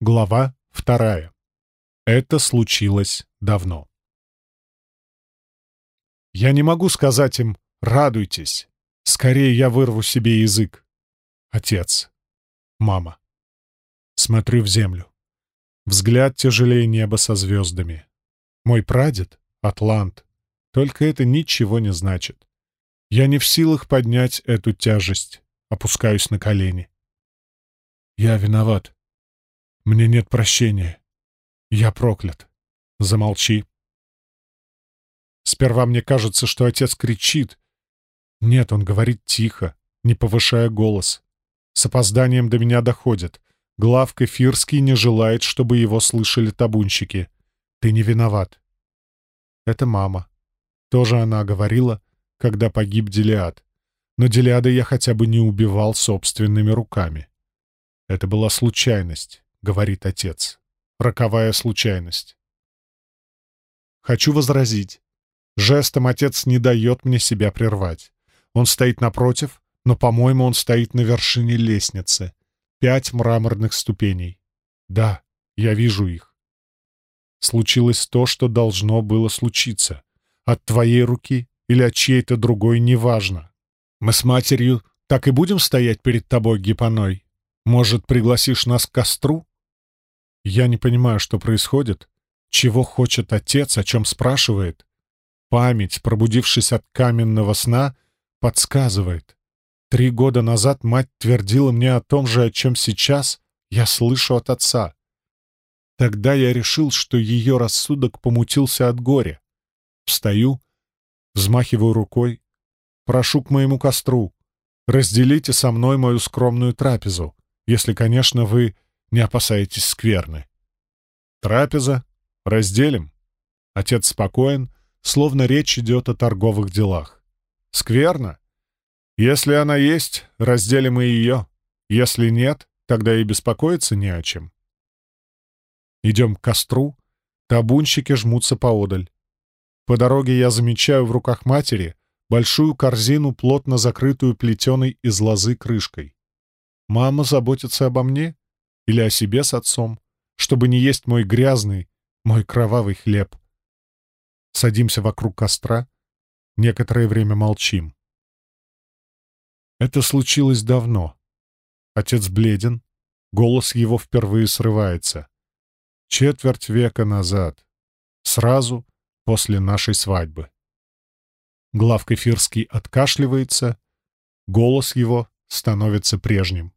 Глава вторая. Это случилось давно. Я не могу сказать им «радуйтесь». Скорее я вырву себе язык. Отец. Мама. Смотрю в землю. Взгляд тяжелее неба со звездами. Мой прадед — Атлант. Только это ничего не значит. Я не в силах поднять эту тяжесть. Опускаюсь на колени. Я виноват. Мне нет прощения. Я проклят. Замолчи. Сперва мне кажется, что отец кричит. Нет, он говорит тихо, не повышая голос. С опозданием до меня доходит. Глав Кефирский не желает, чтобы его слышали табунщики. Ты не виноват. Это мама. Тоже она говорила, когда погиб Делиад. Но Делиада я хотя бы не убивал собственными руками. Это была случайность. — говорит отец. Роковая случайность. Хочу возразить. Жестом отец не дает мне себя прервать. Он стоит напротив, но, по-моему, он стоит на вершине лестницы. Пять мраморных ступеней. Да, я вижу их. Случилось то, что должно было случиться. От твоей руки или от чьей-то другой, неважно. Мы с матерью так и будем стоять перед тобой, Гипоной? Может, пригласишь нас к костру? Я не понимаю, что происходит, чего хочет отец, о чем спрашивает. Память, пробудившись от каменного сна, подсказывает. Три года назад мать твердила мне о том же, о чем сейчас я слышу от отца. Тогда я решил, что ее рассудок помутился от горя. Встаю, взмахиваю рукой, прошу к моему костру. Разделите со мной мою скромную трапезу, если, конечно, вы не опасаетесь скверны. Трапеза. Разделим. Отец спокоен, словно речь идет о торговых делах. Скверно. Если она есть, разделим и ее. Если нет, тогда и беспокоиться не о чем. Идем к костру. Табунщики жмутся поодаль. По дороге я замечаю в руках матери большую корзину, плотно закрытую плетеной из лозы крышкой. Мама заботится обо мне или о себе с отцом, чтобы не есть мой грязный, мой кровавый хлеб. Садимся вокруг костра, некоторое время молчим. Это случилось давно. Отец бледен, голос его впервые срывается. Четверть века назад, сразу после нашей свадьбы. Глав Кефирский откашливается, голос его становится прежним.